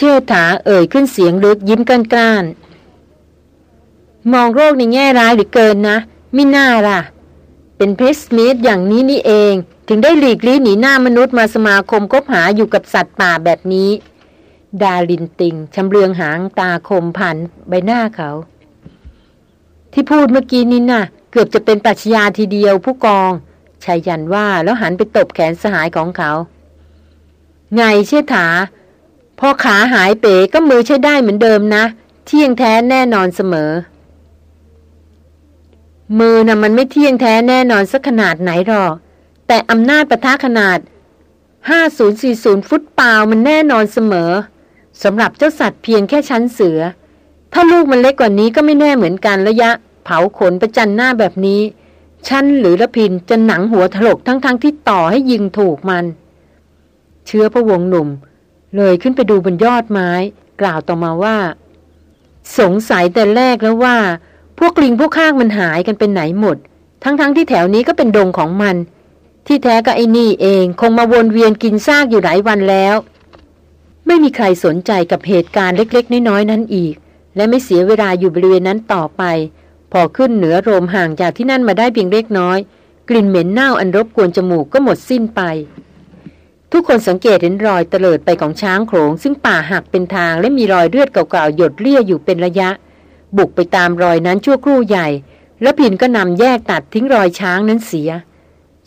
เชื่อถาเอ่ยขึ้นเสียงลึกยิ้มกันกล้านมองโรคในแง่ร้ายหรือเกินนะมิน่าล่ะ เป็นเพสมิธอย่างนี้นี่เอง ถึงได้หลีกลี่หนีหน้ามนุษย์มาสมาคมคบหาอยู่กับสัตว์ป่าแบบนี้ ดาลินติงชำเลืองหางตาคมผ่านใบหน้าเขา ที่พูดเมื่อกี้นี้น่ะ เกือบจะเป็นปัชญาทีเดียวผู้กองชายยันว่าแล้วหันไปตบแขนสหายของเขา ไงเชื่อถา พอขาหายเป๋ก็มือใช้ได้เหมือนเดิมนะ เที่ยงแท้แน่นอนเสมอ มือนะ่ะมันไม่เที่ยงแท้แน่นอนสักขนาดไหนหรอก แต่อำนาจประทะขนาด 5040 ฟุตเปล่ามันแน่นอนเสมอสำหรับเจ้าสัตว์เพียงแค่ชั้นเสือ ถ้าลูกมันเล็กกว่านี้ก็ไม่แน่เหมือนกันระยะ เผาขนประจันหน้าแบบนี้ชั้นหรือละพินจะหนังหัวถลกทั้งๆทที่ต่อให้ยิงถูกมัน เชื้อพระวงหนุ่ม เลยขึ้นไปดูบนยอดไม้ กล่าวต่อมาว่า สงสัยแต่แรกแล้วว่า พวกลิงพวกข้างมันหายกันเป็นไหนหมด ทั้งๆทที่แถวนี้ก็เป็นดงของมัน ที่แท้ก็ไอ้นี่เองคงมาวนเวียนกินซากอยู่หลายวันแล้ว ไม่มีใครสนใจกับเหตุการณ์เล็กๆ น้อยๆนั้นอีก และไม่เสียเวลาอยู่บริเวณนั้นต่อไป พอขึ้นเหนือโรมห่างจากที่นั่นมาได้เพียงเล็กน้อย กลิ่นเหม็นเน่าอันรบกวนจมูกก็หมดสิ้นไป ทุกคนสังเกตเห็นรอยเตลิดไปของช้างโขงซึ่งป่าหักเป็นทางและมีรอยเลือดเก่าๆหยดเลี่ยอยู่เป็นระยะ บุกไปตามรอยนั้นชั่วครู่ใหญ่ แล้วพินก็นำแยกตัดทิ้งรอยช้างนั้นเสีย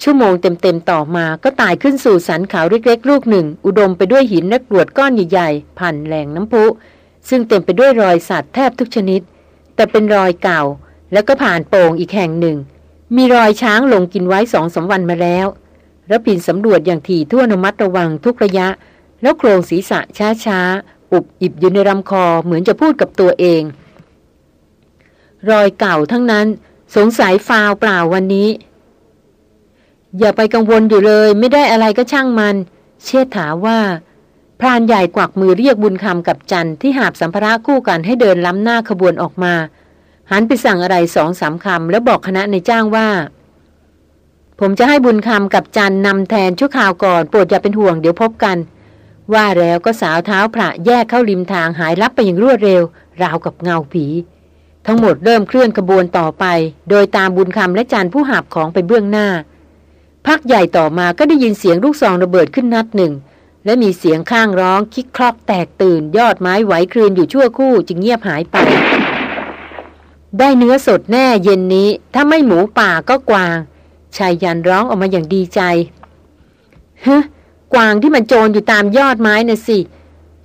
ชั่วโมงเต็มๆต่อมาก็ตายขึ้นสู่สันเขาเล็กๆลูกหนึ่ง อุดมไปด้วยหินและกรวดก้อนใหญ่ๆผ่านแหล่งน้ำพุ ซึ่งเต็มไปด้วยรอยสัตว์แทบทุกชนิด แต่เป็นรอยเก่า แล้วก็ผ่านโป่งอีกแห่งหนึ่ง มีรอยช้างลงกินไว้สองสาวันมาแล้ว ระพินสำรวจอย่างถี่ทั่วนมัดระวังทุกระยะ แล้วโครงศีรษะช้าๆ อุบอิบอยู่ในลำคอเหมือนจะพูดกับตัวเอง รอยเก่าทั้งนั้น สงสัยฟาวเปล่าวันนี้ อย่าไปกังวลอยู่เลย ไม่ได้อะไรก็ช่างมัน เชิดถาว่า พรานใหญ่กวักมือเรียกบุญคำกับจันที่หาบสัมภาระคู่กันให้เดินล้ำหน้าขบวนออกมา หันไปสั่งอะไรสองสามคำแล้วบอกคณะในจ้างว่า ผมจะให้บุญคำกับจันนำแทนชั่วข่าวก่อนโปรดอย่าเป็นห่วงเดี๋ยวพบกัน ว่าแล้วก็สาวเท้าพระแยกเข้าริมทางหายลับไปอย่างรวดเร็ว ราวกับเงาผี ทั้งหมดเริ่มเคลื่อนขบวนต่อไป โดยตามบุญคำและจันผู้หาบของไปเบื้องหน้า พักใหญ่ต่อมาก็ได้ยินเสียงลูกซองระเบิดขึ้นนัดหนึ่ง และมีเสียงข้างร้องคิกคลอกแตกตื่น ยอดไม้ไหวคลืนอยู่ชั่วคู่จึงเงียบหายไปได้เนื้อสดแน่เย็นนี้ ถ้าไม่หมูป่าก็กวาง ไชยยันต์ร้องออกมาอย่างดีใจฮะกวางที่มันโจนอยู่ตามยอดไม้น่ะสิ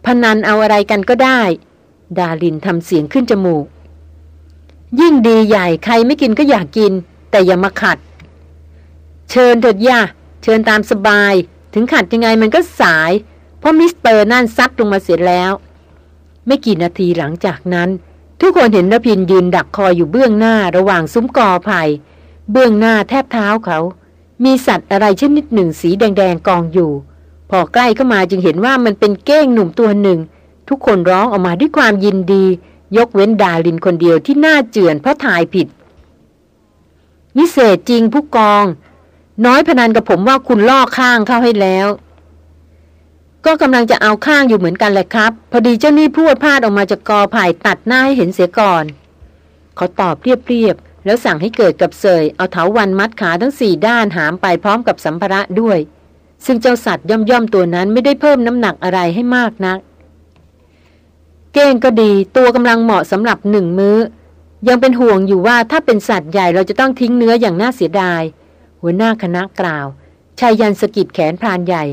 พนันเอาอะไรกันก็ได้ ดารินทำเสียงขึ้นจมูก ยิ่งดีใหญ่ใครไม่กินก็อยากกิน แต่อย่ามาขัด เชิญเถิดย่ะเชิญตามสบาย ถึงขัดยังไงมันก็สาย เพราะมิสเตอร์นั่นซัดลงมาเสียแล้ว ไม่กี่นาทีหลังจากนั้น ทุกคนเห็นระพินยืนดักคอยอยู่เบื้องหน้าระหว่างซุ้มกอไผ่ เบื้องหน้าแทบเท้าเขา มีสัตว์อะไรชนิดหนึ่งสีแดงๆกองอยู่ พอใกล้เข้ามาจึงเห็นว่ามันเป็นเก้งหนุ่มตัวหนึ่ง ทุกคนร้องออกมาด้วยความยินดี ยกเว้นดาลินคนเดียวที่หน้าเจือนเพราะถ่ายผิด วิเศษจริงผู้กอง น้อยพนันกับผมว่าคุณล่อข้างเข้าให้แล้ว ก็กำลังจะเอาข้างอยู่เหมือนกันแหละครับ พอดีเจ้านี่พูดพลาดออกมาจากกอไผ่ตัดหน้าให้เห็นเสียก่อนเขาตอบเรียบ แล้วสั่งให้เกิดกับเสยเอาเถาวันมัดขาทั้งสี่ด้านหามไปพร้อมกับสัมภาระด้วย ซึ่งเจ้าสัตว์ย่อมๆตัวนั้นไม่ได้เพิ่มน้ำหนักอะไรให้มากนัก เก้งก็ดีตัวกำลังเหมาะสำหรับหนึ่งมื้อ ยังเป็นห่วงอยู่ว่าถ้าเป็นสัตว์ใหญ่เราจะต้องทิ้งเนื้ออย่างน่าเสียดาย หัวหน้าคณะกล่าวชายยันสกิดแขนพรานใหญ่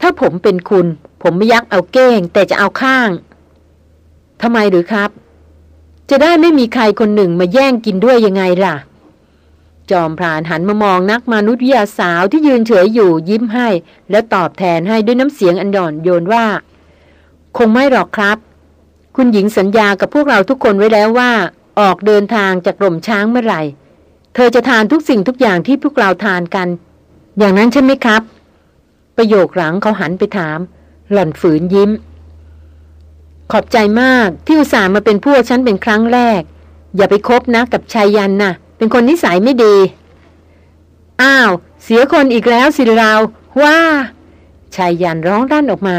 ถ้าผมเป็นคุณ ผมไม่ยักเอาเก้งแต่จะเอาข้างทำไมหรือครับ จะได้ไม่มีใครคนหนึ่งมาแย่งกินด้วยยังไงล่ะ จอมพรานหันมามองนักมนุษยวิทยาสาวที่ยืนเฉยอยู่ยิ้มให้ แล้วตอบแทนให้ด้วยน้ำเสียงอันดอนโยนว่า คงไม่หรอกครับ คุณหญิงสัญญากับพวกเราทุกคนไว้แล้วว่า ออกเดินทางจากกล่มช้างเมื่อไหร่ เธอจะทานทุกสิ่งทุกอย่างที่พวกเราทานกัน อย่างนั้นใช่ไหมครับ ประโยคหลังเขาหันไปถาม หล่อนฝืนยิ้ม ขอบใจมากที่อุตส่าห์มาเป็นพวกฉันเป็นครั้งแรก อย่าไปคบนะกับชายยันนะ่ะ เป็นคนนิสัยไม่ดี อ้าว เสียคนอีกแล้วสิเราว่าชายยันร้องด้านออกมา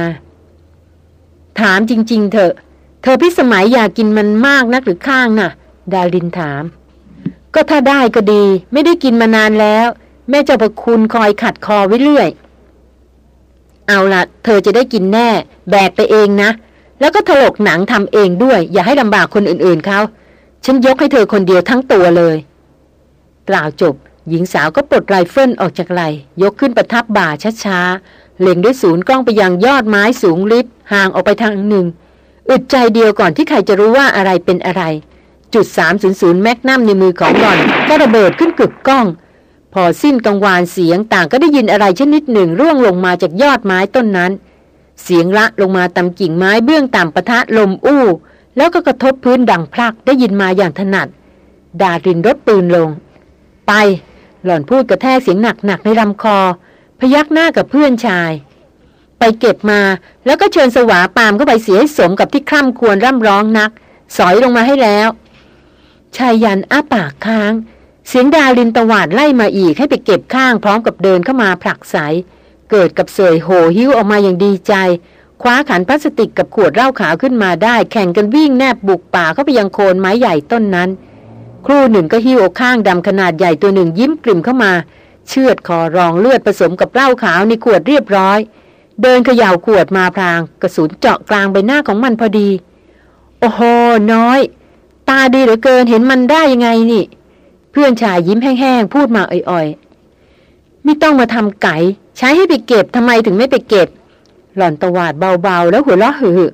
ถามจริง ๆ เถอะ เธอพิสมัยอยากกินมันมากนักหรือค่างน่ะ ดารินถาม ก็ถ้าได้ก็ดี ไม่ได้กินมานานแล้ว แม่เจ้าประคุณคอยขัดคอไว้เรื่อย เอาละเธอจะได้กินแน่ แบกไปเองนะ แล้วก็ถลกหนังทำเองด้วย อย่าให้ลำบากคนอื่นๆเขาฉันยกให้เธอคนเดียวทั้งตัวเลย กล่าวจบ หญิงสาวก็ปลดไรเฟิลออกจากไหล่ยกขึ้นประทับบ่าช้าๆเล็งด้วยศูนย์กล้องไปยังยอดไม้สูงลิบห่างออกไปทางหนึ่งอึดใจเดียวก่อนที่ใครจะรู้ว่าอะไรเป็นอะไร จุด 300 แมกนัมในมือของหล่อนก็ระเบิดขึ้นกึกก้อง พอสิ้นกังวานเสียงต่างก็ได้ยินอะไรชนิดหนึ่งร่วงลงมาจากยอดไม้ต้นนั้น เสียงละลงมาตามกิ่งไม้เบื้องต่ำปะทะลมอู้ แล้วก็กระทบพื้นดังพลักได้ยินมาอย่างถนัด ดารินรถปืนลง ไป หล่อนพูดกระแทกเสียงหนักๆในลำคอ พยักหน้ากับเพื่อนชาย ไปเก็บมาแล้วก็เชิญสวาปามเข้าไปเสียให้สมกับที่คร่ำควรร่ำร้องนัก สอยลงมาให้แล้วชายยันอ้าปากค้าง เสียงดารินตวาดไล่มาอีกให้ไปเก็บข้างพร้อมกับเดินเข้ามาผลักใส เกิดกับเสยโหหิ้วออกมาอย่างดีใจ คว้าขันพลาสติกกับขวดเหล้าขาวขึ้นมาได้ แข่งกันวิ่งแนบบุกป่าเข้าไปยังโคนไม้ใหญ่ต้นนั้น ครู่หนึ่งก็หิ้วข้างดำขนาดใหญ่ตัวหนึ่งยิ้มกลิ่มเข้ามา เชือดคอรองเลือดผสมกับเหล้าขาวในขวดเรียบร้อย เดินเขย่าขวดมาพราง กระสุนเจาะกลางใบหน้าของมันพอดี โอ้โหน้อย ตาดีเหลือเกินเห็นมันได้ยังไงนี่ เพื่อนชายยิ้มแห้งๆพูดมาอ่อยๆไม่ต้องมาทำไก่ ใช้ให้ไปเก็บทำไมถึงไม่ไปเก็บ หล่อนตวาดเบาๆ แล้วหัวเราะหึ่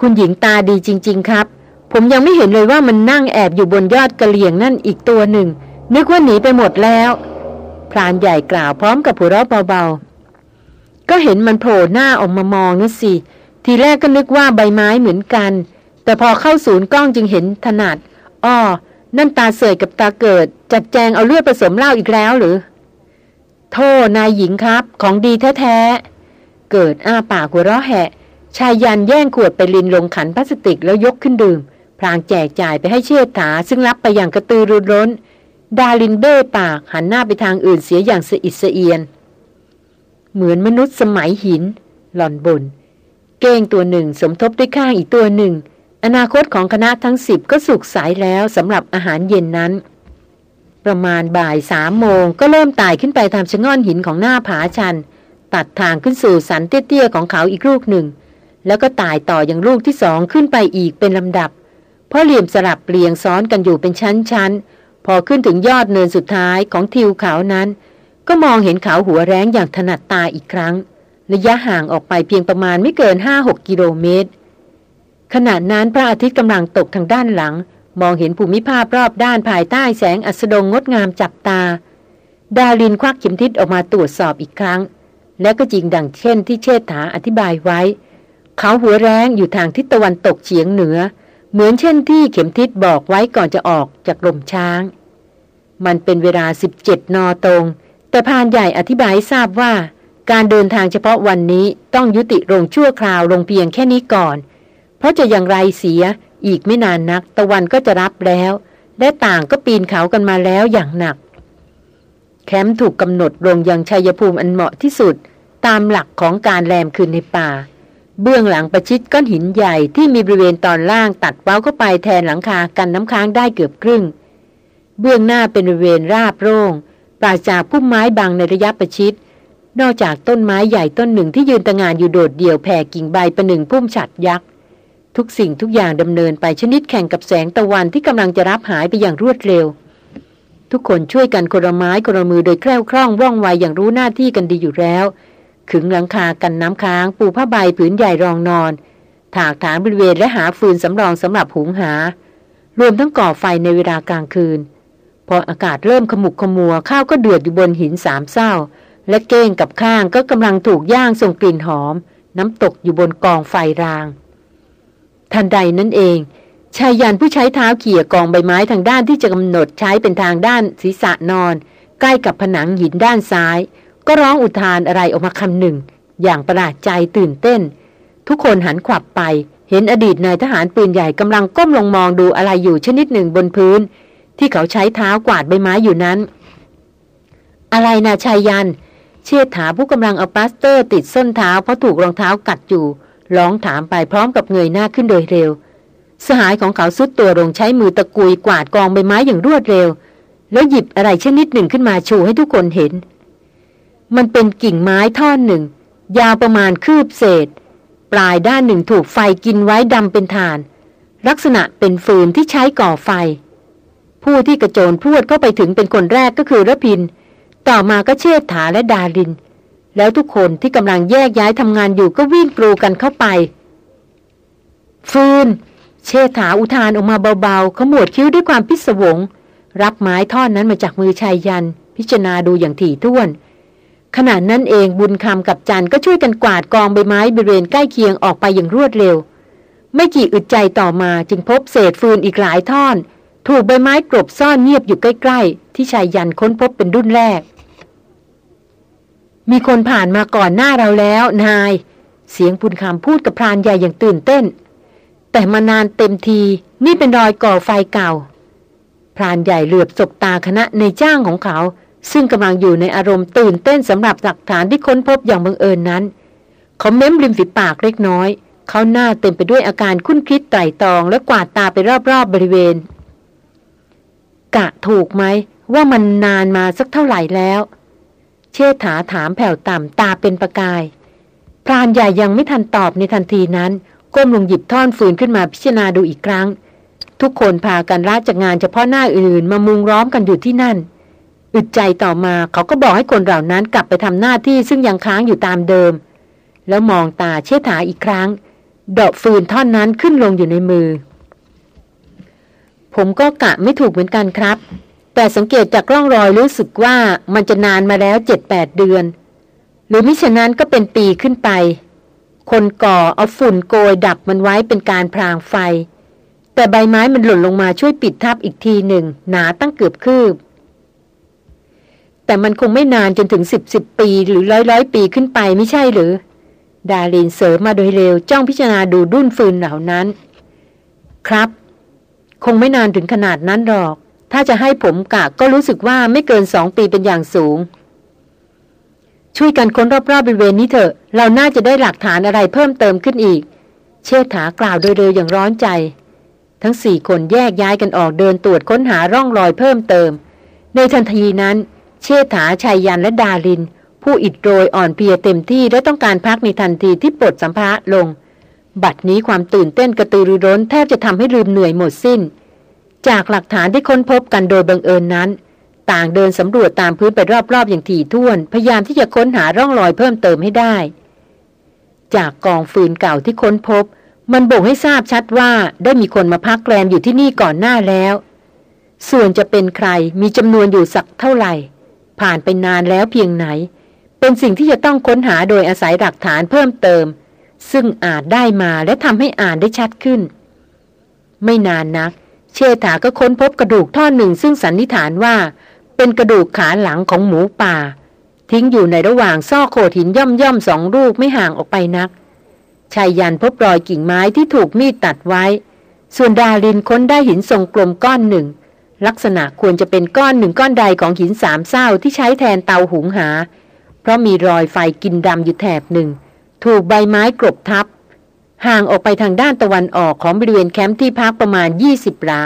คุณหญิงตาดีจริง ๆ ครับ ผมยังไม่เห็นเลยว่ามันนั่งแอบอยู่บนยอดกระเหลี่ยงนั่นอีกตัวหนึ่ง นึกว่าหนีไปหมดแล้วพรานใหญ่กล่าวพร้อมกับหัวเราะเบาๆ ก็เห็นมันโผล่หน้าออกมามองนั่นสิ ทีแรกก็นึกว่าใบไม้เหมือนกัน แต่พอเข้าศูนย์กล้องจึงเห็นถนัดอ้อนั่นตาเสยกับตาเกิด จัดแจงเอาเลือดผสมเหล้าอีกแล้วหรือ โทษนายหญิงครับ ของดีแท้ๆ เกิดอ้าปากหัวเราะแหะ ชายยันแย่งขวดไปลินลงขันพลาสติกแล้วยกขึ้นดื่ม พลางแจกจ่ายไปให้เชิดถาซึ่งรับไปอย่างกระตือรือร้น ดาลินเบ้ปากหันหน้าไปทางอื่นเสียอย่างสะอิดสะเอียน เหมือนมนุษย์สมัยหิน หล่อนบนเก้งตัวหนึ่งสมทบด้วยข้างอีกตัวหนึ่ง อนาคตของคณะทั้งสิบก็สุกสายแล้วสำหรับอาหารเย็นนั้น ประมาณบ่ายสามโมงก็เริ่มไต่ขึ้นไปตามชะง่อนหินของหน้าผาชัน ตัดทางขึ้นสู่สันเตี้ยๆของเขาอีกลูกหนึ่ง แล้วก็ตายต่ออย่างลูกที่สองขึ้นไปอีกเป็นลำดับ เพราะเหลี่ยมสลับเปลี่ยงซ้อนกันอยู่เป็นชั้นๆ พอขึ้นถึงยอดเนินสุดท้ายของทิวเขานั้น ก็มองเห็นเขาหัวแรงอย่างถนัดตาอีกครั้ง ระยะห่างออกไปเพียงประมาณไม่เกิน5-6กิโลเมตรขณะนั้นพระอาทิตย์กำลังตกทางด้านหลัง มองเห็นภูมิภาพรอบด้านภายใต้แสงอัสดงงดงามจับตา ดารินควักเข็มทิศออกมาตรวจสอบอีกครั้ง และก็จริงดังเช่นที่เชษฐาอธิบายไว้ เขาหัวแรงอยู่ทางทิศตะวันตกเฉียงเหนือ เหมือนเช่นที่เข็มทิศบอกไว้ก่อนจะออกจากลมช้าง มันเป็นเวลา 17 นอตรง แต่พานใหญ่อธิบายทราบว่า การเดินทางเฉพาะวันนี้ต้องยุติลงชั่วคราวลงเพียงแค่นี้ก่อน เพราะจะอย่างไรเสีย อีกไม่นานนัก ตะวันก็จะรับแล้ว และต่างก็ปีนเขากันมาแล้วอย่างหนัก แคมป์ถูกกำหนดลงยังชัยภูมิอันเหมาะที่สุด ตามหลักของการแลมคืนในป่า เบื้องหลังประชิดก้อนหินใหญ่ที่มีบริเวณตอนล่างตัดเว้าเข้าไปแทนหลังคากันน้ำค้างได้เกือบครึ่ง เบื้องหน้าเป็นบริเวณราบโร่งปราศจากพุ่มไม้บางในระยะประชิดนอกจากต้นไม้ใหญ่ต้นหนึ่งที่ยืนตะงานอยู่โดดเดี่ยวแผ่กิ่งใบประหนึ่งพุ่มฉัดยักษ์ ทุกสิ่งทุกอย่างดำเนินไปชนิดแข่งกับแสงตะวันที่กำลังจะรับหายไปอย่างรวดเร็ว ทุกคนช่วยกันคนละไม้คนละมือโดยแคล่วคล่องว่องไวอย่างรู้หน้าที่กันดีอยู่แล้ว ขึงหลังคากันน้ำค้าง ปูผ้าใบผืนใหญ่รองนอน ถากถางบริเวณและหาฟืนสำรองสำหรับหุงหา รวมทั้งก่อไฟในเวลากลางคืน พออากาศเริ่มขมุกขมัวข้าวก็เดือดอยู่บนหินสามเศร้า และเก้งกับข้างก็กำลังถูกย่างส่งกลิ่นหอม น้ำตกอยู่บนกองไฟราง ทันใดนั่นเอง ชายยันผู้ใช้เท้าเขี่ยกองใบไม้ทางด้านที่จะกำหนดใช้เป็นทางด้านศีรษะนอน ใกล้กับผนังหินด้านซ้าย ก็ร้องอุทานอะไรออกมาคำหนึ่ง อย่างประหลาดใจตื่นเต้น ทุกคนหันขวับไป เห็นอดีตนายทหารปืนใหญ่กำลังก้มลงมองดูอะไรอยู่ชนิดหนึ่งบนพื้น ที่เขาใช้เท้ากวาดใบไม้อยู่นั้น อะไรนะชายยันเชิดถาผู้กำลังเอาปลาสเตอร์ติดส้นเท้าเพราะถูกรองเท้ากัดอยู่ ร้องถามไปพร้อมกับเงยหน้าขึ้นโดยเร็ว สหายของเขาสุดตัวลงใช้มือตะกุยกวาดกองใบไม้อย่างรวดเร็ว แล้วหยิบอะไรชนิดหนึ่งขึ้นมาชูให้ทุกคนเห็น มันเป็นกิ่งไม้ท่อนหนึ่ง ยาวประมาณคืบเศษ ปลายด้านหนึ่งถูกไฟกินไว้ดำเป็นฐาน ลักษณะเป็นฟืนที่ใช้ก่อไฟ ผู้ที่กระโจนพรวดเข้าไปถึงเป็นคนแรกก็คือระพิน ต่อมาก็เชษฐาและดาริน แล้วทุกคนที่กำลังแยกย้ายทำงานอยู่ก็วิ่งกรูกันเข้าไป ฟืน เชษฐาอุทานออกมาเบาๆขมวดคิ้วด้วยความพิศวง รับไม้ท่อนนั้นมาจากมือชายยัน พิจารณาดูอย่างถี่ถ้วน ขณะนั้นเองบุญคำกับจันก็ช่วยกันกวาดกองใบไม้บริเวณใกล้เคียงออกไปอย่างรวดเร็ว ไม่กี่อึดใจต่อมาจึงพบเศษฟืนอีกหลายท่อน ถูกใบไม้กรบซ่อนเงียบอยู่ใกล้ ๆ ที่ชายยันค้นพบเป็นรุ่นแรก มีคนผ่านมาก่อนหน้าเราแล้วนาย เสียงพุนคำพูดกับพรานใหญ่อย่างตื่นเต้น แต่มานานเต็มทีนี่เป็นรอยก่อไฟเก่า พรานใหญ่เหลือบศบตาคณะในจ้างของเขา ซึ่งกำลังอยู่ในอารมณ์ตื่นเต้นสำหรับหลักฐานที่ค้นพบอย่างบังเอิญนนั้น เขาเม้มริมฝีปากเล็กน้อย เขาหน้าเต็มไปด้วยอาการคุ้นคิดไตรตรอง และกวาดตาไปรอบๆบบริเวณ กะถูกไหมว่ามันนานมาสักเท่าไหร่แล้ว เชษฐาถามแผ่วต่ำตาเป็นประกาย พรานใหญ่ยังไม่ทันตอบในทันทีนั้น ก้มลงหยิบท่อนฟืนขึ้นมาพิจารณาดูอีกครั้ง ทุกคนพากันละจากงานเฉพาะหน้าอื่นมามุงร้อมกันอยู่ที่นั่น อึดใจต่อมาเขาก็บอกให้คนเหล่านั้นกลับไปทำหน้าที่ซึ่งยังค้างอยู่ตามเดิม แล้วมองตาเชษฐาอีกครั้งดอกฟืนท่อนนั้นขึ้นลงอยู่ในมือ ผมก็กะไม่ถูกเหมือนกันครับ แต่สังเกตจากร่องรอยรู้สึกว่ามันจะนานมาแล้วเจ็ดแปดเดือน หรือมิฉะนั้นก็เป็นปีขึ้นไป คนก่อเอาฝุ่นโกยดับมันไว้เป็นการพรางไฟ แต่ใบไม้มันหล่นลงมาช่วยปิดทับอีกทีหนึ่ง หนาตั้งเกือบคืบ แต่มันคงไม่นานจนถึงสิบสิบปีหรือร้อยร้อยปีขึ้นไปไม่ใช่หรือ ดาลินเสริมมาโดยเร็วจ้องพิจารณาดูดุ้นฟืนเหล่านั้น ครับ คงไม่นานถึงขนาดนั้นหรอก ถ้าจะให้ผมกะก็รู้สึกว่าไม่เกินสองปีเป็นอย่างสูง ช่วยกันค้นรอบๆบริเวณนี้เถอะ เราน่าจะได้หลักฐานอะไรเพิ่มเติมขึ้นอีก เชษฐากล่าวโดยเร็วอย่างร้อนใจ ทั้งสี่คนแยกย้ายกันออกเดินตรวจค้นหาร่องรอยเพิ่มเติม ในทันทีนั้น เชษฐาชัยยันและดาริน ผู้อิดโรยอ่อนเพลียเต็มที่และต้องการพักในทันทีที่ปลดสัมภาระลง บัดนี้ความตื่นเต้นกระตือรือร้นแทบจะทำให้ลืมเหนื่อยหมดสิ้น จากหลักฐานที่ค้นพบกันโดยบังเอิญนนั้น ต่างเดินสำรวจตามพื้นไปรอบๆอย่างถี่ถ้วน พยายามที่จะค้นหาร่องรอยเพิ่มเติมให้ได้ จากกองฟืนเก่าที่ค้นพบ มันบ่งให้ทราบชัดว่าได้มีคนมาพักแรมอยู่ที่นี่ก่อนหน้าแล้ว ส่วนจะเป็นใครมีจำนวนอยู่สักเท่าไหร่ ผ่านไปนานแล้วเพียงไหน เป็นสิ่งที่จะต้องค้นหาโดยอาศัยหลักฐานเพิ่มเติม ซึ่งอาจได้มาและทำให้อ่านได้ชัดขึ้น ไม่นานนัก เชษฐาก็ค้นพบกระดูกท่อนหนึ่งซึ่งสันนิษฐานว่า เป็นกระดูกขาหลังของหมูป่า ทิ้งอยู่ในระหว่างซอกโขดหินย่อมย่อมสองลูกไม่ห่างออกไปนักชายยันพบรอยกิ่งไม้ที่ถูกมีดตัดไว้ ส่วนดาลินค้นได้หินทรงกลมก้อนหนึ่ง ลักษณะควรจะเป็นก้อนหนึ่งก้อนใดของหินสามเศร้าที่ใช้แทนเตาหุงหา เพราะมีรอยไฟกินดำอยู่แถบหนึ่ง ถูกใบไม้กรบทับ ห่างออกไปทางด้านตะวันออกของบริเวณแคมป์ที่พักประมาณ 20หลา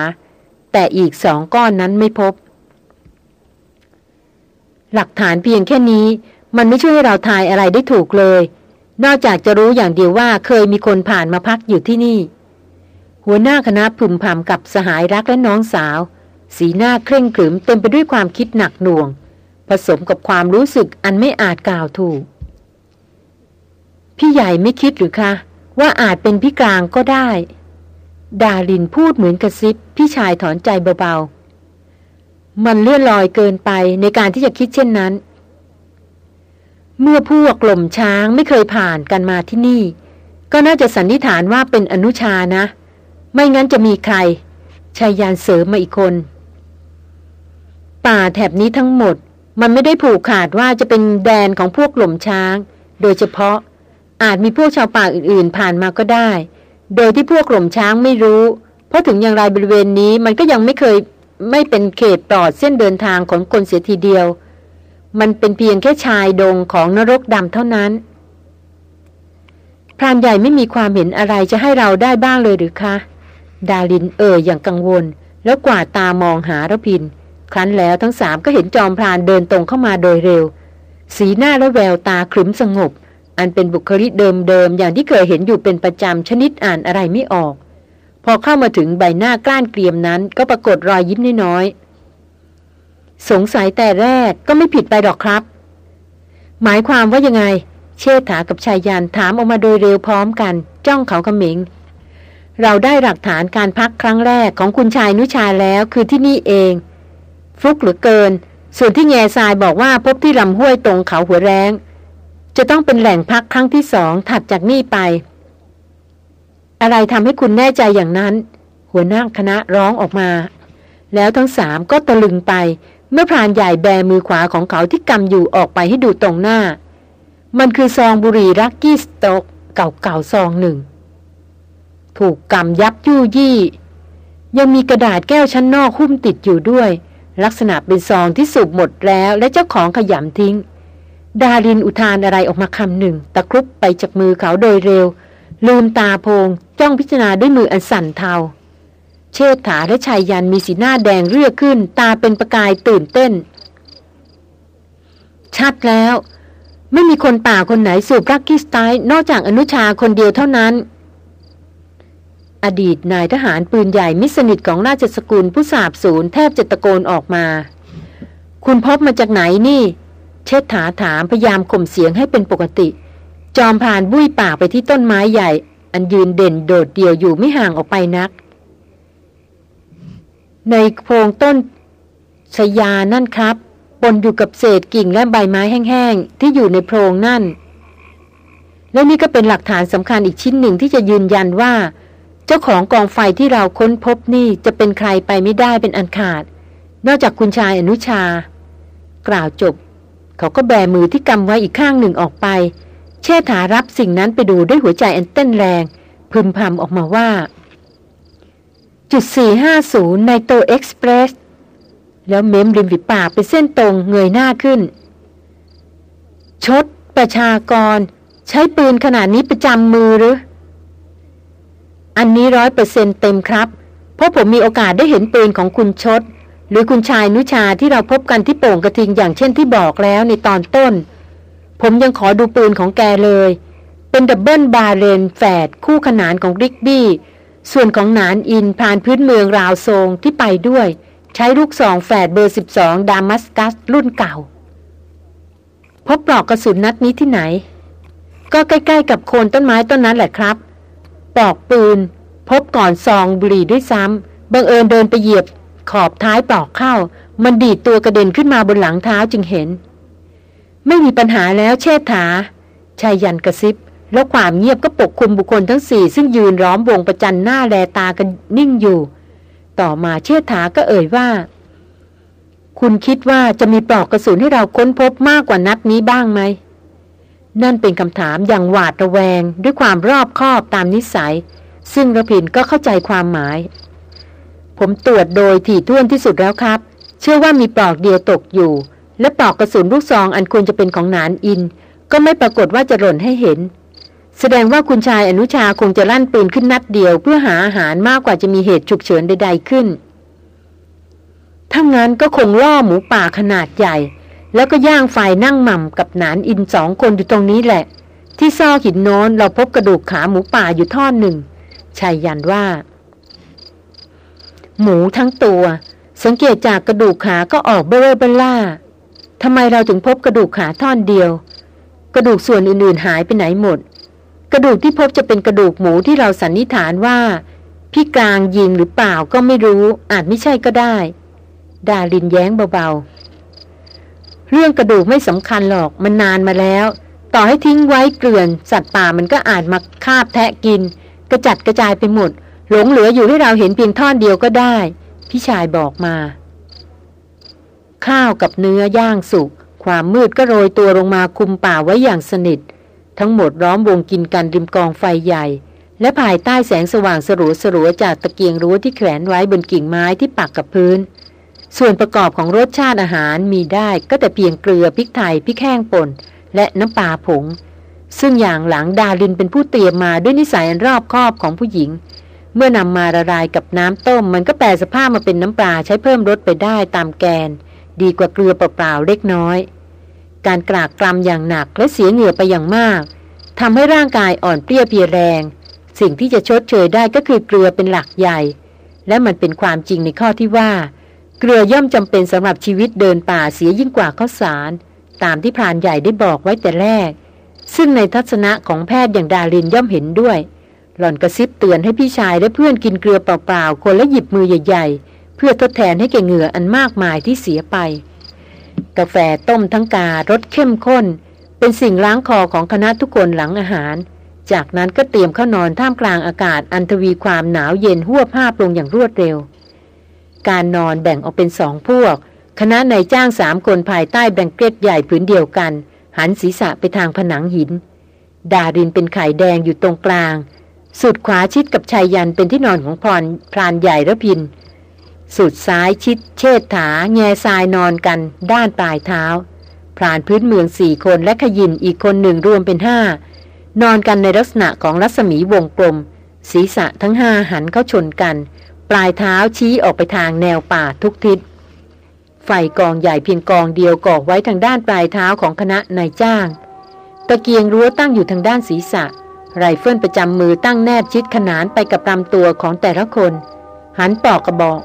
แต่อีกสองก้อนนั้นไม่พบ หลักฐานเพียงแค่นี้มันไม่ช่วยให้เราทายอะไรได้ถูกเลย นอกจากจะรู้อย่างเดียวว่าเคยมีคนผ่านมาพักอยู่ที่นี่ หัวหน้าคณะพึมพำกับสหายรักและน้องสาว สีหน้าเคร่งขรึมเต็มไปด้วยความคิดหนักหน่วง ผสมกับความรู้สึกอันไม่อาจกล่าวถูก พี่ใหญ่ไม่คิดหรือคะ ว่าอาจเป็นพี่กลางก็ได้ ดาลินพูดเหมือนกระซิบ พี่ชายถอนใจเบาๆ มันเลื่อนลอยเกินไปในการที่จะคิดเช่นนั้น เมื่อพวกกล่มช้างไม่เคยผ่านกันมาที่นี่ ก็น่าจะสันนิษฐานว่าเป็นอนุชานะ ไม่งั้นจะมีใครชายยานเสริมมาอีกคน ป่าแถบนี้ทั้งหมด มันไม่ได้ผูกขาดว่าจะเป็นแดนของพวกกล่มช้าง โดยเฉพาะ อาจมีพวกชาวป่าอื่นๆ ผ่านมาก็ได้ โดยที่พวกกล่มช้างไม่รู้ เพราะถึงอย่างไรบริเวณนี้มันก็ยังไม่เคยไม่เป็นเขตปลอดเส้นเดินทางของคนเสียทีเดียว มันเป็นเพียงแค่ชายดงของนรกดำเท่านั้น พรานใหญ่ไม่มีความเห็นอะไรจะให้เราได้บ้างเลยหรือคะ ดาลินเอ่ยอย่างกังวล แล้วกวาดตามองหาระพิน ครั้นแล้วทั้งสามก็เห็นจอมพรานเดินตรงเข้ามาโดยเร็ว สีหน้าและแววตาขรึมสงบ อันเป็นบุคลิกเดิมๆอย่างที่เคยเห็นอยู่เป็นประจำชนิดอ่านอะไรไม่ออก พอเข้ามาถึงใบหน้ากล้านเกรียมนั้น ก็ปรากฏรอยยิ้มน้อยๆสงสัยแต่แรกก็ไม่ผิดไปหรอกครับ หมายความว่ายังไง เชษฐากับชายยานถามออกมาโดยเร็วพร้อมกัน จ้องเขากระหมิงเราได้หลักฐานการพักครั้งแรกของคุณชายนุชาแล้วคือที่นี่เอง ฟลุกหรือเกิน ส่วนที่แง่ทรายบอกว่าพบที่ลำห้วยตรงเขาหัวแรง จะต้องเป็นแหล่งพักครั้งที่สองถัดจากนี่ไป อะไรทำให้คุณแน่ใจอย่างนั้น หัวหน้าคณะร้องออกมา แล้วทั้งสามก็ตะลึงไป เมื่อพรานใหญ่แบมือขวาของเขาที่กำอยู่ออกไปให้ดูตรงหน้า มันคือซองบุหรี่รักกี้สโต๊กเก่าๆซองหนึ่ง ถูกกำยับยู่ยี่ ยังมีกระดาษแก้วชั้นนอกหุ้มติดอยู่ด้วย ลักษณะเป็นซองที่สูบหมดแล้วและเจ้าของขยำทิ้ง ดารินอุทานอะไรออกมาคำหนึ่ง ตะครุบไปจากมือเขาโดยเร็ว ลืมตาโพง จ้องพิจารณาด้วยมืออันสั่นเทา เชษฐาและชายยันมีสีหน้าแดงเรื่อขึ้น ตาเป็นประกายตื่นเต้น ชัดแล้ว ไม่มีคนป่าคนไหนสูบรักกี้สไตล์นอกจากอนุชาคนเดียวเท่านั้น อดีตนายทหารปืนใหญ่มิสนิทของราชสกุลผู้สาบสูญแทบจะตะโกนออกมา คุณพบมาจากไหนนี่ เชิดถาถามพยายามข่มเสียงให้เป็นปกติ จอมผ่านบุ้ยปากไปที่ต้นไม้ใหญ่ อันยืนเด่นโดดเดี่ยวอยู่ไม่ห่างออกไปนัก ในโพรงต้นชยานั่นครับปนอยู่กับเศษกิ่งและใบไม้แห้งๆ ที่อยู่ในโพรงนั่น และนี่ก็เป็นหลักฐานสำคัญอีกชิ้นหนึ่งที่จะยืนยันว่า เจ้าของกองไฟที่เราค้นพบนี่จะเป็นใครไปไม่ได้เป็นอันขาด นอกจากคุณชายอนุชา กล่าวจบ เขาก็แบมือที่กำไว้อีกข้างหนึ่งออกไป เชษฐารับสิ่งนั้นไปดูด้วยหัวใจอันเต้นแรง พึมพำออกมาว่า จุด 450 ในโตเอ็กซ์เพรส แล้วเม้มริมฝีปากเป็นเส้นตรงเงยหน้าขึ้น ชด ประชากร ใช้ปืนขนาดนี้ประจำมือหรือ อันนี้ร้อยเปอร์เซ็นต์เต็มครับ เพราะผมมีโอกาสได้เห็นปืนของคุณชด หรือคุณชายอนุชาที่เราพบกันที่โป่งกระทิงอย่างเช่นที่บอกแล้วในตอนต้น ผมยังขอดูปืนของแกเลย เป็น double barrel แฝดคู่ขนานของริกบี้ส่วนของหนานอินพรานพื้นเมืองราวทรงที่ไปด้วย ใช้ลูกซองแฝดเบอร์ 12 ดามัสกัสรุ่นเก่า พบปลอกกระสุนนัดนี้ที่ไหน ก็ใกล้ๆกับโคนต้นไม้ต้นนั้นแหละครับ ปลอกปืน พบก่อนซองบุหรี่ด้วยซ้ำบังเอิญเดินไปเหยียบ ขอบท้ายปลอกเข้า มันดีดตัวกระเด็นขึ้นมาบนหลังเท้าจึงเห็น ไม่มีปัญหาแล้วเชษฐาชายยันกระซิบ แล้วความเงียบก็ปกคลุมบุคคลทั้งสี่ซึ่งยืนร้อมวงประจันหน้าแลตากันนิ่งอยู่ ต่อมาเชษฐาก็เอ่ยว่า คุณคิดว่าจะมีปลอกกระสุนให้เราค้นพบมากกว่านัดนี้บ้างไหมนั่นเป็นคำถามอย่างหวาดระแวงด้วยความรอบคอบตามนิสัย ซึ่งระพินก็เข้าใจความหมาย ผมตรวจโดยถี่ถ้วนที่สุดแล้วครับ เชื่อว่ามีปลอกเดียวตกอยู่ และปลอกกระสุนลูกซองอันควรจะเป็นของนานอิน ก็ไม่ปรากฏว่าจะหล่นให้เห็น แสดงว่าคุณชายอนุชาคงจะลั่นปืนขึ้นนัดเดียว เพื่อหาอาหารมากกว่าจะมีเหตุฉุกเฉินใด ๆขึ้นถ้างั้นก็คงล่อหมูป่าขนาดใหญ่ แล้วก็ย่างไฟนั่งหม่ำกับนานอินสองคนอยู่ตรงนี้แหละ ที่ซอกหินโน้นเราพบกระดูกขาหมูป่าอยู่ท่อนหนึ่งชายยันว่า หมูทั้งตัว สังเกตจากกระดูกขาก็ออกเบลเบล่าทำไมเราถึงพบกระดูกขาท่อนเดียว กระดูกส่วนอื่นๆหายไปไหนหมด กระดูกที่พบจะเป็นกระดูกหมูที่เราสันนิษฐานว่า พี่กลางยิงหรือเปล่าก็ไม่รู้ อาจไม่ใช่ก็ได้ ดาลินแย้งเบาๆ เรื่องกระดูกไม่สำคัญหรอกมันนานมาแล้ว ต่อให้ทิ้งไว้เกลื่อน สัตว์ป่ามันก็อาจมาคาบแทะกิน กระจัดกระจายไปหมด หลงเหลืออยู่ให้เราเห็นเพียงท่อนเดียวก็ได้ พี่ชายบอกมา ข้าวกับเนื้อย่างสุก ความมืดก็โรยตัวลงมาคุมป่าไว้อย่างสนิท ทั้งหมดร้อมวงกินกันริมกองไฟใหญ่ และภายใต้แสงสว่างสลัวสลัวจากตะเกียงรั้วที่แขวนไว้บนกิ่งไม้ที่ปักกับพื้น ส่วนประกอบของรสชาติอาหารมีได้ก็แต่เพียงเกลือพริกไทยพริกแห้งป่นและน้ำปลาผงซึ่งอย่างหลังดารินเป็นผู้เตรียมมาด้วยนิสัยรอบคอบของผู้หญิง เมื่อนำมาละลายกับน้ำต้ม มันก็แปลสภาพมาเป็นน้ำปลาใช้เพิ่มรสไปได้ตามแกน ดีกว่าเกลือเปล่าๆเล็กน้อย การกรากกรำอย่างหนักและเสียเหงื่อไปอย่างมากทำให้ร่างกายอ่อนเปรี้ยเพียแรง สิ่งที่จะชดเชยได้ก็คือเกลือเป็นหลักใหญ่ และมันเป็นความจริงในข้อที่ว่า เกลือย่อมจำเป็นสำหรับชีวิตเดินป่าเสียยิ่งกว่าข้าวสาร ตามที่พรานใหญ่ได้บอกไว้แต่แรก ซึ่งในทัศนะของแพทย์อย่างดารินย่อมเห็นด้วย หล่อนกระซิบเตือนให้พี่ชายและเพื่อนกินเกลือเปล่าๆ คนละหยิบมือใหญ่ๆ เพื่อทดแทนให้แก่เหงื่ออันมากมายที่เสียไป กาแฟต้มทั้งการสเข้มข้น เป็นสิ่งล้างคอของคณะทุกคนหลังอาหาร จากนั้นก็เตรียมเข้านอนท่ามกลางอากาศอันทวีความหนาวเย็นหัวภาพลงอย่างรวดเร็ว การนอนแบ่งออกเป็นสองพวก คณะนายจ้างสามคนภายใต้แบงเกตใหญ่ผืนเดียวกัน หันศีรษะไปทางผนังหิน ดารินเป็นไข่แดงอยู่ตรงกลาง สุดขวาชิดกับชายยันเป็นที่นอนของพรพรานใหญ่ระพินสุดซ้ายชิด เชิดถาแง่ทรายนอนกัน ด้านปลายเท้า พรานพื้นเมืองสี่คนและขยินอีกคนหนึ่งรวมเป็นห้านอนกันในลักษณะของรัศมีวงกลม ศีรษะทั้งห้าหันเข้าชนกัน ปลายเท้าชี้ออกไปทางแนวป่าทุกทิศไฟกองใหญ่เพียงกองเดียวก่อไว้ทางด้านปลายเท้าของคณะนายจ้าง ตะเกียงรั้วตั้งอยู่ทางด้านศีรษะ ไรเฟิลประจำมือตั้งแนบชิดขนานไปกับลำตัวของแต่ละคน หันปอกกระบอก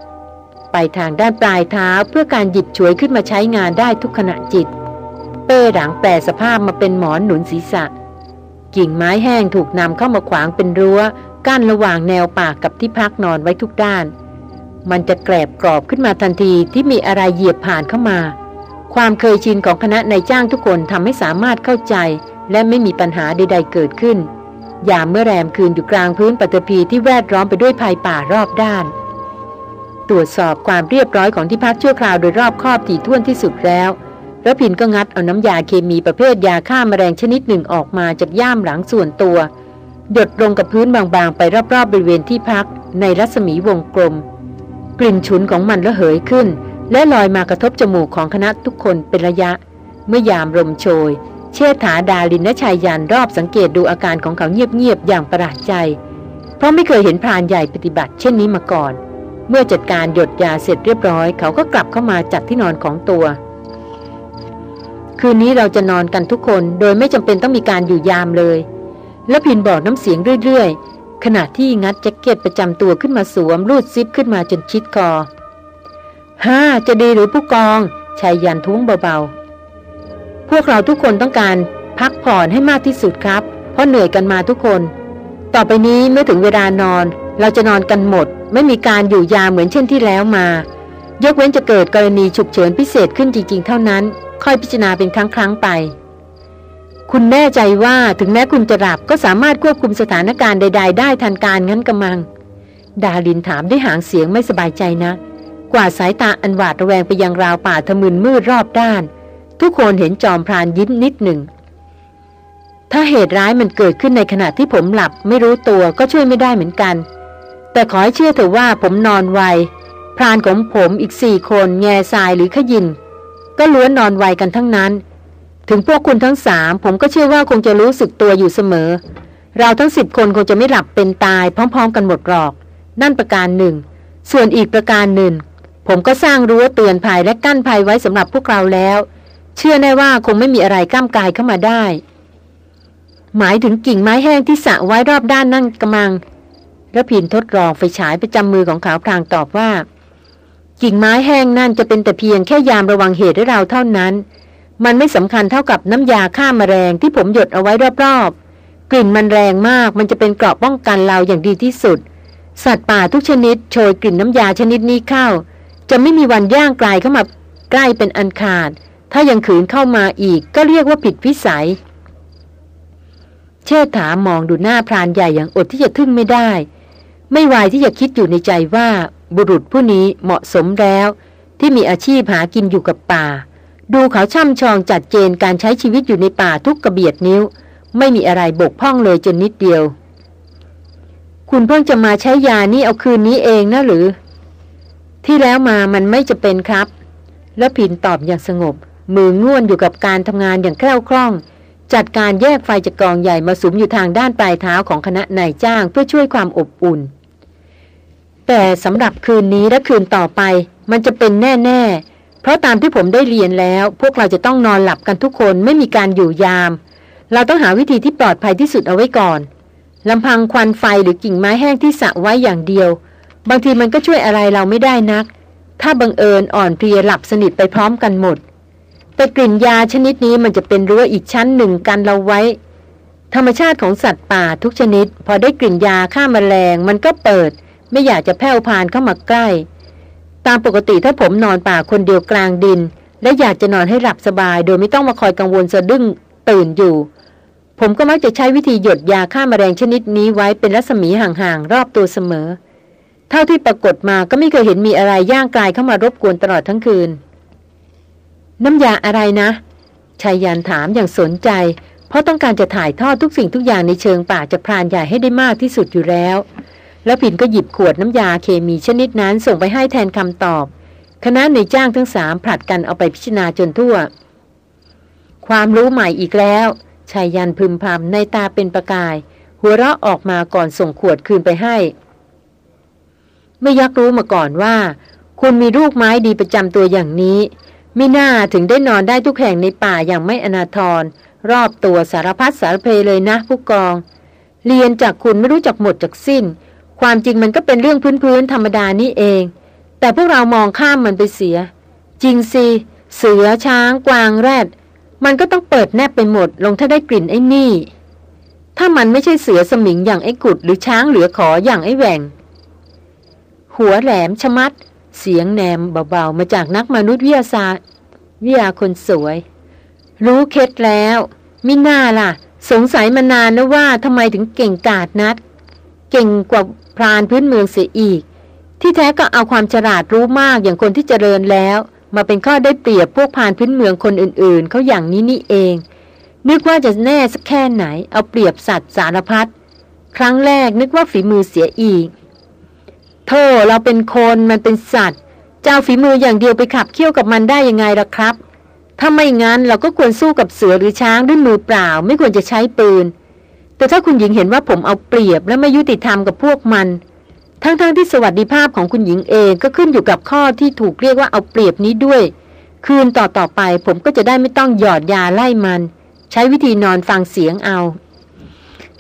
ไปทางด้านปลายเท้าเพื่อการหยิบฉวยขึ้นมาใช้งานได้ทุกขณะจิต เป้หลังแปลสภาพมาเป็นหมอนหนุนศีรษะ กิ่งไม้แห้งถูกนำเข้ามาขวางเป็นรั้ว กั้นระหว่างแนวปากกับที่พักนอนไว้ทุกด้าน มันจะแกรบกรอบขึ้นมาทันทีที่มีอะไรเหยียบผ่านเข้ามา ความเคยชินของคณะนายจ้างทุกคนทำให้สามารถเข้าใจ และไม่มีปัญหาใด ๆ เกิดขึ้น ยามเมื่อแรมคืนอยู่กลางพื้นปฐพีที่แวดล้อมไปด้วยภัยป่ารอบด้าน ตรวจสอบความเรียบร้อยของที่พักชั่วคราวโดยรอบครอบถี่ถ้วนที่สุดแล้วระพินก็งัดเอาน้ำยาเคมีประเภทยาฆ่ามาแมลงชนิดหนึ่งออกมาจากย่ามหลังส่วนตัว หยดลงกับพื้นบางๆ ไปรอบๆบริเวณที่พักในรัศมีวงกลม กลิ่นฉุนของมันระเหยขึ้น และลอยมากระทบจมูกของคณะทุกคนเป็นระยะ เมื่อยามลมโชย เชษฐาดาลินและชายยันรอบสังเกตดูอาการของเขาเงียบๆอย่างประหลาดใจ เพราะไม่เคยเห็นพรานใหญ่ปฏิบัติเช่นนี้มาก่อน เมื่อจัดการหยดยาเสร็จเรียบร้อย เขาก็กลับเข้ามาจัดที่นอนของตัว คืนนี้เราจะนอนกันทุกคนโดยไม่จำเป็นต้องมีการอยู่ยามเลย แล้วพินบอกน้ำเสียงเรื่อยๆ ขณะที่งัดแจ็คเก็ตประจำตัวขึ้นมาสวมรูดซิปขึ้นมาจนชิดคอฮ่าจะดีหรือผู้กองชายยันทุ้งเบาๆ พวกเราทุกคนต้องการพักผ่อนให้มากที่สุดครับ เพราะเหนื่อยกันมาทุกคน ต่อไปนี้เมื่อถึงเวลานอน เราจะนอนกันหมด ไม่มีการอยู่ยาเหมือนเช่นที่แล้วมา ยกเว้นจะเกิดกรณีฉุกเฉินพิเศษขึ้นจริง ๆ เท่านั้น ค่อยพิจารณาเป็นครั้งครั้งไป คุณแน่ใจว่าถึงแม้คุณจะหลับก็สามารถควบคุมสถานการณ์ใด ๆ ได้ทันการงั้นกำมัง ดาลินถามด้วยหางเสียงไม่สบายใจนะ กว่าสายตาอันหวาดระแวงไปยังราวป่าทะมึนมืดรอบด้าน ทุกคนเห็นจอมพรานยิ้มนิดหนึ่ง ถ้าเหตุร้ายมันเกิดขึ้นในขณะที่ผมหลับไม่รู้ตัวก็ช่วยไม่ได้เหมือนกัน แต่ขอให้เชื่อเถอะว่าผมนอนไว พรานของผมอีกสี่คนแง่ทรายหรือขยิน ก็ล้วนนอนไวกันทั้งนั้น ถึงพวกคุณทั้งสามผมก็เชื่อว่าคงจะรู้สึกตัวอยู่เสมอ เราทั้งสิบคนคงจะไม่หลับเป็นตายพร้อม ๆ กันหมดหรอก นั่นประการหนึ่ง ส่วนอีกประการหนึ่งผมก็สร้างรั้วเตือนภัยและกั้นภัยไว้สำหรับพวกเราแล้ว เชื่อแน่ว่าคงไม่มีอะไรก้ามกายเข้ามาได้ หมายถึงกิ่งไม้แห้งที่สะไว้รอบด้านนั่งกำลังระพินทดลองไฟฉายประจำมือของขาวพลางตอบว่า กิ่งไม้แห้งนั่นจะเป็นแต่เพียงแค่ยามระวังเหตุให้เราเท่านั้น มันไม่สำคัญเท่ากับน้ำยาฆ่ามาแมลงที่ผมหยดเอาไว้รอบๆกลิ่นมันแรงมากมันจะเป็นเกราะป้องกันเราอย่างดีที่สุด สัตว์ป่าทุกชนิดโชยกลิ่นน้ำยาชนิดนี้เข้า จะไม่มีวันย่างกลายเข้ามาใกล้เป็นอันขาด ถ้ายังขืนเข้ามาอีกก็เรียกว่าผิดวิสัย เชิดถามองดูหน้าพรานใหญ่อย่างอดที่จะทึ่งไม่ได้ ไม่วายที่จะคิดอยู่ในใจว่าบุรุษผู้นี้เหมาะสมแล้ว ที่มีอาชีพหากินอยู่กับป่า ดูเขาช่ำชองจัดเจนการใช้ชีวิตอยู่ในป่าทุกกระเบียดนิ้ว ไม่มีอะไรบกพร่องเลยจนนิดเดียว คุณเพิ่งจะมาใช้ยานี่เอาคืนนี้เองนะหรือ ที่แล้วมามันไม่จะเป็นครับ แล้วผินตอบอย่างสงบ มือง่วนอยู่กับการทำงานอย่างแคล่วคล่อง จัดการแยกไฟจากกองใหญ่มาสุมอยู่ทางด้านปลายเท้าของคณะนายจ้างเพื่อช่วยความอบอุ่น แต่สำหรับคืนนี้และคืนต่อไป มันจะเป็นแน่ ๆ เพราะตามที่ผมได้เรียนแล้ว พวกเราจะต้องนอนหลับกันทุกคนไม่มีการอยู่ยาม เราต้องหาวิธีที่ปลอดภัยที่สุดเอาไว้ก่อนลำพังควันไฟหรือกิ่งไม้แห้งที่สะไว้อย่างเดียว บางทีมันก็ช่วยอะไรเราไม่ได้นัก ถ้าบังเอิญอ่อนเพลียหลับสนิทไปพร้อมกันหมด แต่กลิ่นยาชนิดนี้มันจะเป็นรั้วอีกชั้นหนึ่งกันเราไว้ ธรรมชาติของสัตว์ป่าทุกชนิด พอได้กลิ่นยาฆ่ามาแมลง มันก็เปิด ไม่อยากจะแผ่วพานเข้ามาใกล้ ตามปกติถ้าผมนอนป่าคนเดียวกลางดิน และอยากจะนอนให้หลับสบาย โดยไม่ต้องมาคอยกังวลสะดึ้งตื่นอยู่ ผมก็มักจะใช้วิธีหยดยาฆ่ามาแมลงชนิดนี้ไว้เป็นรัศมีห่างๆรอบตัวเสมอ เท่าที่ปรากฏมาก็ไม่เคยเห็นมีอะไรย่างกลายเข้ามารบกวนตลอดทั้งคืน น้ำยาอะไรนะชายยันถามอย่างสนใจ เพราะต้องการจะถ่ายทอดทุกสิ่งทุกอย่างในเชิงป่าจะพรานใหญ่ให้ได้มากที่สุดอยู่แล้ว แล้วผินก็หยิบขวดน้ำยาเคมีชนิดนั้นส่งไปให้แทนคำตอบ คณะในจ้างทั้งสามผลัดกันเอาไปพิจารณาจนทั่ว ความรู้ใหม่อีกแล้วชายยันพึมพำในตาเป็นประกาย หัวเราะออกมาก่อนส่งขวดคืนไปให้ ไม่ยักรู้มาก่อนว่า คุณมีลูกไม้ดีประจำตัวอย่างนี้ มิน่าถึงได้นอนได้ทุกแห่งในป่าอย่างไม่อนาทร รอบตัวสารพัดสารเพเลยนะผู้กอง เรียนจากคุณไม่รู้จักหมดจากสิ้น ความจริงมันก็เป็นเรื่องพื้นๆธรรมดานี่เอง แต่พวกเรามองข้ามมันไปเสีย จริงสิ เสือช้างกวางแรด มันก็ต้องเปิดแนบไปหมด ลงถ้าได้กลิ่นไอ้นี่ ถ้ามันไม่ใช่เสือสมิงอย่างไอ้กุดหรือช้างเหลือขออย่างไอ้แหวงหัวแหลมชะมัด เสียงแนมเบาๆ มาจากนักมนุษยวิทยาศาสตร์วิทยาคนสวย รู้เคล็ดแล้วมิน่าล่ะ สงสัยมานานนะว่าทำไมถึงเก่งกาดนัด เก่งกว่าพรานพื้นเมืองเสียอีก ที่แท้ก็เอาความฉลาดรู้มากอย่างคนที่เจริญแล้ว มาเป็นข้อได้เปรียบพวกพานพื้นเมืองคนอื่นๆเขาอย่างนี้นี่เอง นึกว่าจะแน่สักแค่ไหน เอาเปรียบสัตว์สารพัดครั้งแรกนึกว่าฝีมือเสียอีก โธ่เราเป็นคนมันเป็นสัตว์ เจ้าฝีมืออย่างเดียวไปขับเคี่ยวกับมันได้ยังไงล่ะครับ ถ้าไม่งั้นเราก็ควรสู้กับเสือหรือช้างด้วยมือเปล่า ไม่ควรจะใช้ปืน แต่ถ้าคุณหญิงเห็นว่าผมเอาเปรียบและไม่ยุติธรรมกับพวกมัน ทั้งๆทที่สวัสดิภาพของคุณหญิงเองก็ขึ้นอยู่กับข้อที่ถูกเรียกว่าเอาเปรียบนี้ด้วย คืนต่อต่อไปผมก็จะได้ไม่ต้องหยอดยาไล่มัน ใช้วิธีนอนฟังเสียงเอา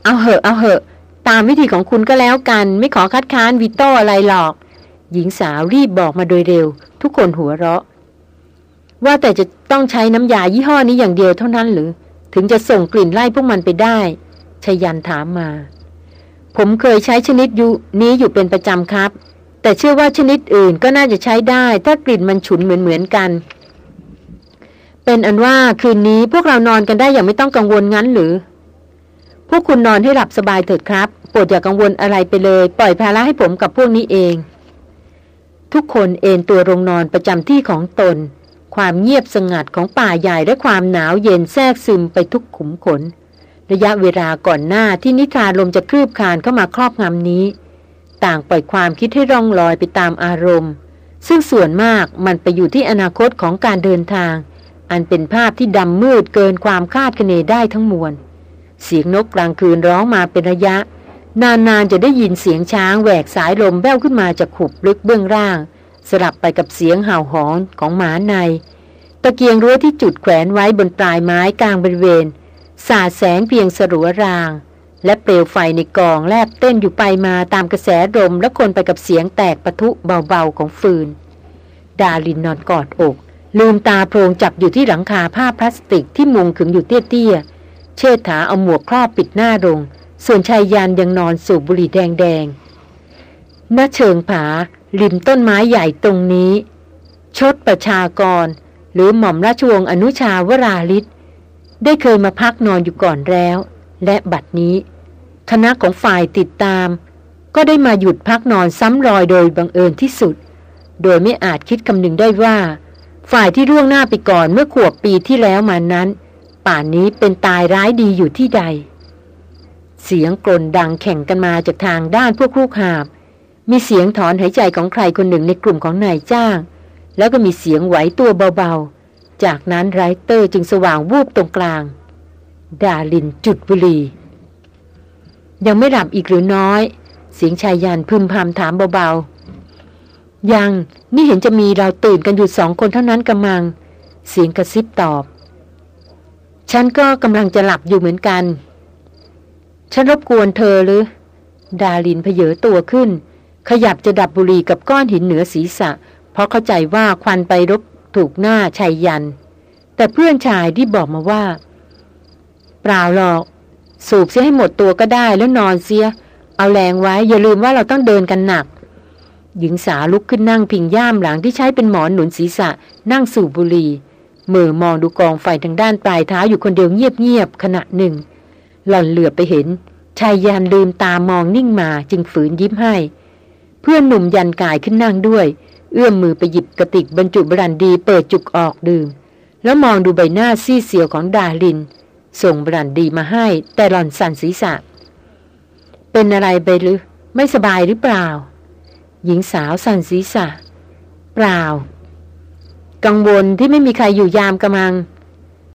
เอาเหอะเอาเหอะ ตามวิธีของคุณก็แล้วกัน ไม่ขอคัดค้านวิโต้อะไรหรอก หญิงสาวรีบบอกมาโดยเร็ว ทุกคนหัวเราะ ว่าแต่จะต้องใช้น้ำยายี่ห้อนี้อย่างเดียวเท่านั้นหรือ ถึงจะส่งกลิ่นไล่พวกมันไปได้ชยันถามมา ผมเคยใช้ชนิดยุนี้อยู่เป็นประจำครับ แต่เชื่อว่าชนิดอื่นก็น่าจะใช้ได้ ถ้ากลิ่นมันฉุนเหมือนเหมือนกัน เป็นอันว่าคืนนี้พวกเรานอนกันได้อย่างไม่ต้องกังวลงั้นหรือ พวกคุณนอนให้หลับสบายเถิดครับโปรดอย่ากังวลอะไรไปเลย ปล่อยภาระให้ผมกับพวกนี้เอง ทุกคนเอนตัวลงนอนประจำที่ของตน ความเงียบสงัดของป่าใหญ่และความหนาวเย็นแทรกซึมไปทุกขุมขน ระยะเวลาก่อนหน้าที่นิทราลมจะคลืบคานเข้ามาครอบงำนี้ ต่างปล่อยความคิดให้ร่องลอยไปตามอารมณ์ ซึ่งส่วนมากมันไปอยู่ที่อนาคตของการเดินทาง อันเป็นภาพที่ดำมืดเกินความคาดคะเนได้ทั้งมวล เสียงนกกลางคืนร้องมาเป็นระยะ นานๆจะได้ยินเสียงช้างแหวกสายลมแว่วขึ้นมาจากขุบลึกเบื้องล่าง สลับไปกับเสียงเห่าหอนของหมาใน ตะเกียงรั้วที่จุดแขวนไว้บนปลายไม้กลางบริเวณ สาดแสงเพียงสรัวราง และเปลวไฟในกองแลบเต้นอยู่ไปมาตามกระแสลมและคนไปกับเสียงแตกปะทุเบาๆของฟืน ดาลินนอนกอดอกลืมตาโพรงจับอยู่ที่หลังคาผ้าพลาสติกที่มุงขึงอยู่เตี้ย เชิดถาเอาหมวกครอบปิดหน้าลง ส่วนชายยานยังนอนสูบบุหรี่แดงๆณเชิงผาริมต้นไม้ใหญ่ตรงนี้ ชดประชากร หรือหม่อมราชวงศ์อนุชาวราลิศได้เคยมาพักนอนอยู่ก่อนแล้ว และบัดนี้ คณะของฝ่ายติดตาม ก็ได้มาหยุดพักนอนซ้ำรอยโดยบังเอิญที่สุด โดยไม่อาจคิดคำนึงได้ว่า ฝ่ายที่ร่วงหน้าไปก่อนเมื่อขวบปีที่แล้วมานั้น ป่านนี้เป็นตายร้ายดีอยู่ที่ใด เสียงกลนดังแข่งกันมาจากทางด้านพวกลูกหาบ มีเสียงถอนหายใจของใครคนหนึ่งในกลุ่มของนายจ้าง แล้วก็มีเสียงไหวตัวเบาๆ จากนั้นไรเตอร์จึงสว่างวูบตรงกลาง ดาลินจุดบุหรี่ยังไม่หลับอีกหรือน้อย เสียงชายยันพึมพำถามเบาๆ ยังนี่เห็นจะมีเราตื่นกันอยู่สองคนเท่านั้นกำลัง เสียงกระซิบตอบ ฉันก็กำลังจะหลับอยู่เหมือนกัน ฉันรบกวนเธอหรือ ดาลินเพเยอตัวขึ้น ขยับจะดับบุหรี่กับก้อนหินเหนือศีรษะ เพราะเข้าใจว่าควันไปรบถูกหน้าชายยัน แต่เพื่อนชายที่บอกมาว่า เปล่าหรอก สูบเสียให้หมดตัวก็ได้แล้วนอนเสีย เอาแรงไว้อย่าลืมว่าเราต้องเดินกันหนัก หญิงสาวลุกขึ้นนั่งพิงย่ามหลังที่ใช้เป็นหมอนหนุนศีรษะ นั่งสูบบุหรี่ มือมองดูกองไฟทางด้านปลายเท้าอยู่คนเดียวเงียบๆขณะหนึ่ง หล่อนเหลือไปเห็น ชายยันลืมตามองนิ่งมาจึงฝืนยิ้มให้ เพื่อนหนุ่มยันกายขึ้นนั่งด้วย เอื้อมมือไปหยิบกระติกบรรจุบรันดีเปิดจุกออกดื่ม แล้วมองดูใบหน้าซีเสียวของดาลิน ส่งบรันดีมาให้ แต่หล่อนสั่นศีรษะ เป็นอะไรไปหรือ ไม่สบายหรือเปล่า หญิงสาวสั่นศีรษะ เปล่า กังวลที่ไม่มีใครอยู่ยามกำลัง